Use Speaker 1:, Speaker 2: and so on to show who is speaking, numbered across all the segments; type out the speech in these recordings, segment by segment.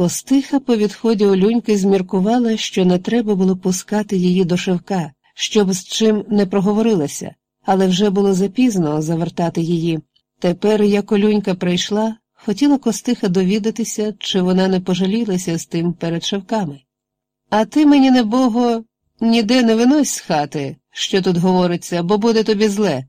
Speaker 1: Костиха по відході Олюньки зміркувала, що не треба було пускати її до шевка, щоб з чим не проговорилася, але вже було запізно завертати її. Тепер, як Олюнька прийшла, хотіла Костиха довідатися, чи вона не пожалілася з тим перед шевками. А ти мені, небого, ніде не винось з хати, що тут говориться, бо буде тобі зле.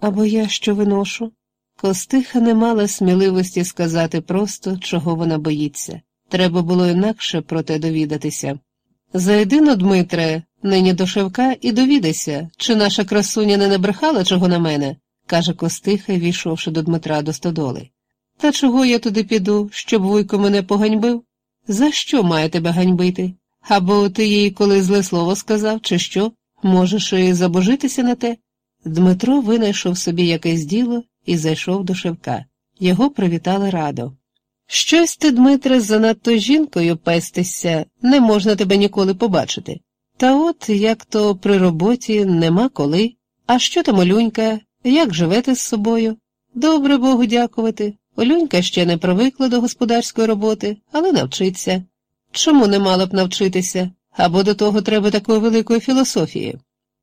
Speaker 1: Або я що виношу? Костиха не мала сміливості сказати просто, чого вона боїться. Треба було інакше про те довідатися. Зайди но, Дмитре, нині до Шевка і довідайся, чи наша красуня не набрехала чого на мене, каже Костиха, війшовши до Дмитра до стодоли. Та чого я туди піду, щоб вуйко мене поганьбив? За що має тебе ганьбити? Або ти їй коли зле слово сказав, чи що? Можеш і забожитися на те? Дмитро винайшов собі якесь діло і зайшов до Шевка. Його привітали радо. Щось ти, Дмитре, занадто жінкою пестишся, не можна тебе ніколи побачити. Та от як то при роботі нема коли. А що там Олюнька, як живете з собою? Добре Богу дякувати. Олюнька ще не привикла до господарської роботи, але навчиться. Чому не мала б навчитися? Або до того треба такої великої філософії.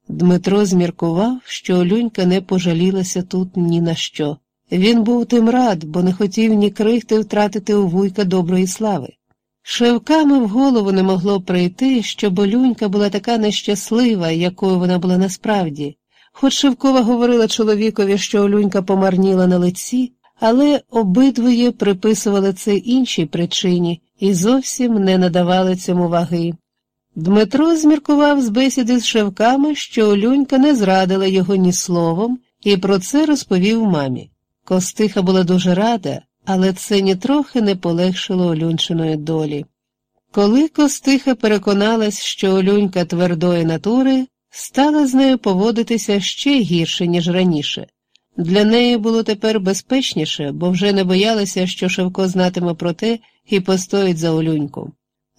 Speaker 1: Дмитро зміркував, що Олюнька не пожалілася тут ні на що. Він був тим рад, бо не хотів ні крихти втратити у вуйка доброї слави. Шевками в голову не могло прийти, що Болюнька була така нещаслива, якою вона була насправді. Хоч Шевкова говорила чоловікові, що Олюнька помарніла на лиці, але обидвоє приписували це іншій причині і зовсім не надавали цьому ваги. Дмитро зміркував з бесіди з Шевками, що Олюнька не зрадила його ні словом, і про це розповів мамі. Костиха була дуже рада, але це нітрохи не полегшило Олюнчиної долі. Коли Костиха переконалась, що Олюнька твердої натури, стала з нею поводитися ще гірше, ніж раніше. Для неї було тепер безпечніше, бо вже не боялася, що Шевко знатиме про те і постоїть за Олюньку.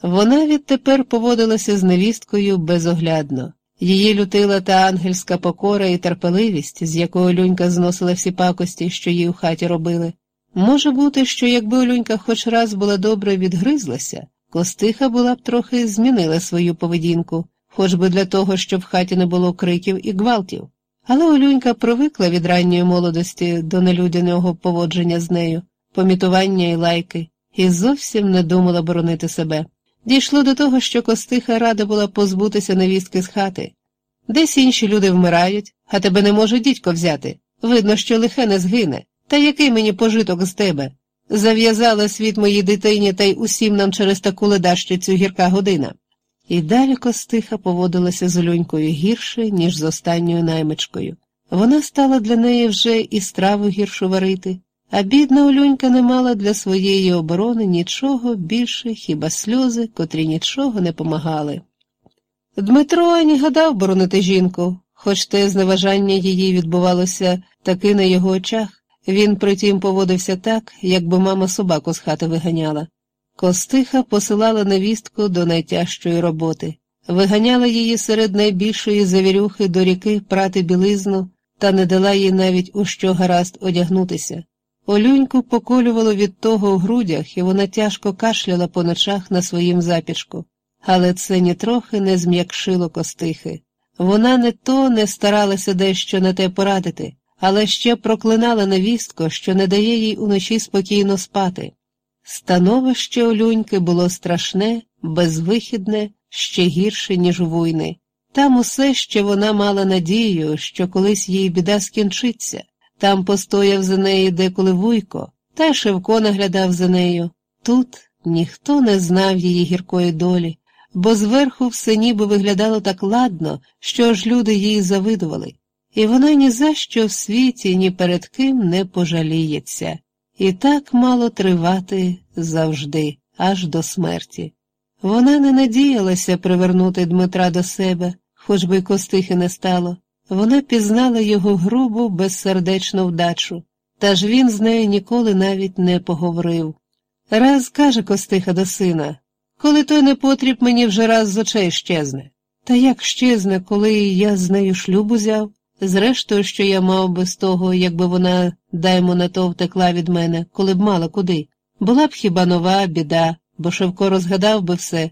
Speaker 1: Вона відтепер поводилася з невісткою безоглядно. Її лютила та ангельська покора і терпеливість, з якою Олюнька зносила всі пакості, що їй у хаті робили. Може бути, що якби Олюнька хоч раз була добре відгризлася, Костиха була б трохи змінила свою поведінку, хоч би для того, щоб в хаті не було криків і гвалтів. Але Олюнька привикла від ранньої молодості до нелюдяного поводження з нею, помітування і лайки, і зовсім не думала боронити себе. Дійшло до того, що Костиха рада була позбутися невістки з хати. Десь інші люди вмирають, а тебе не може дідько взяти. Видно, що лихе не згине. Та який мені пожиток з тебе? Зав'язала світ моїй дитині та й усім нам через таку ледащицю гірка година. І далі Костиха поводилася з Олюнькою гірше, ніж з останньою наймичкою. Вона стала для неї вже і страву гіршу варити, а бідна Олюнька не мала для своєї оборони нічого більше, хіба сльози, котрі нічого не помагали. Дмитро не гадав боронити жінку, хоч те зневажання її відбувалося таки на його очах. Він притім поводився так, якби мама собаку з хати виганяла. Костиха посилала невістку до найтяжчої роботи, виганяла її серед найбільшої завірюхи до ріки прати білизну та не дала їй навіть у що гаразд одягнутися. Олюньку поколювало від того в грудях, і вона тяжко кашляла по ночах на своїм запічку, але це нітрохи не зм'якшило костихи. Вона не то не старалася дещо на те порадити, але ще проклинала невістку, що не дає їй уночі спокійно спати. Становище Олюньки було страшне, безвихідне, ще гірше, ніж у війни. Там усе ще вона мала надію, що колись їй біда скінчиться. Там постояв за неї деколи вуйко, та Шевко наглядав за нею. Тут ніхто не знав її гіркої долі, бо зверху все ніби виглядало так ладно, що аж люди їй завидували, і вона ні за що в світі, ні перед ким не пожаліється. І так мало тривати завжди, аж до смерті. Вона не надіялася привернути Дмитра до себе, хоч би й костихи не стало. Вона пізнала його грубу, безсердечну вдачу, та ж він з нею ніколи навіть не поговорив. Раз каже Костиха до сина коли той не потріб, мені вже раз з очей щезне. Та як щезне, коли я з нею шлюб узяв? Зрештою, що я мав би з того, якби вона, даймо на то, втекла від мене, коли б мала куди. Була б хіба нова біда, бо Шевко розгадав би все